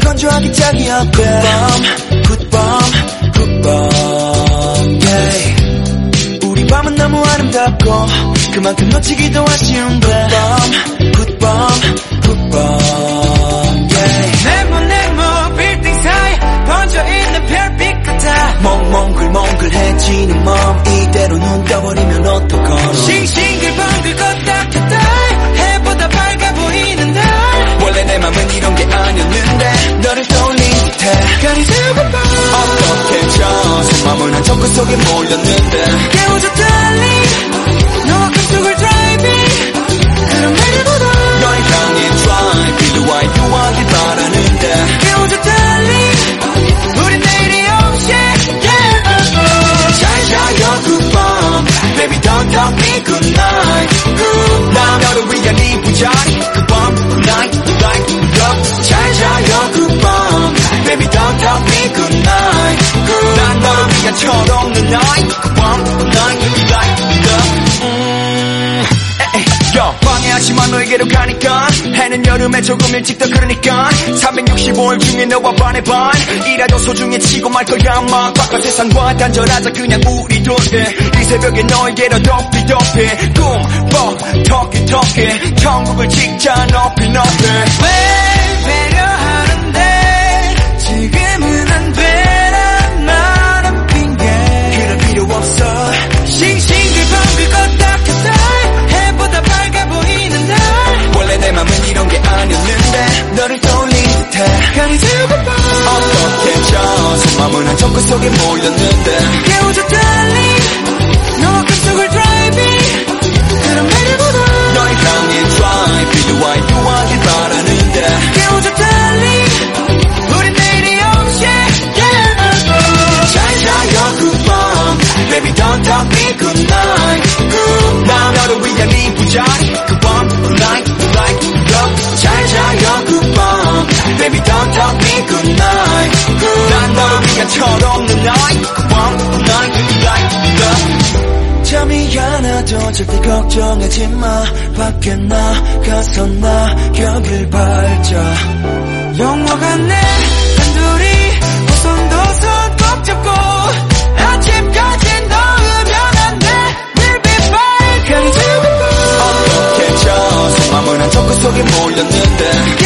건조하기 짝이야 굿밤. 굿밤 굿밤 yeah. 우리 밤은 너무 아름답고 그만큼 놓치기도 아쉬운 굿밤 굿밤 굿밤 yeah. 네모 네모 빌딩 사이 번져있는 별빛 같아. 몽몽글몽글해지는 몸 이대로 눈 떠버리면 어떡하노? 싱싱 적그 속에 몰렸는데. darling good love 음, 에이, 야, 방해하지만 너에게로 가니까. 해는 여름에 조금 일찍 더 그러니까. 365일 중에 너와 반의 반 이라도 소중해지고 말 거야 막 바깥 세상과 단절하자 그냥 우리 둘이 이 새벽에 너에게로 덮이 덮이. 꿈뻑 터키 터키 천국을 찍자 높이 높이 속에 몰렸는데 깨워줘 darling 너와 꿈속을 driving 그런 날보다 널 향해 drive 필요와 유하길 바라는데 깨워줘 darling 우리 내일이 없이 yeah. 잘 자요 굿밤 Baby don't tell me good night 나 너를 위한 이 부자리 굿밤 good night good night good love 잘 자요 굿밤 Baby don't tell me good night 난 너 네가 철없는 나이 고마운 나이 나이 잠이 하나도 절대 걱정하지 마. 밖에 나가서 나 격을 발자. 영화가 내 단둘이 우선도 손꼭 잡고 아침까지 넣으면 안돼. We'll be fine. 어떻게 저 숨마문한 적구 그 속에 몰렸는데.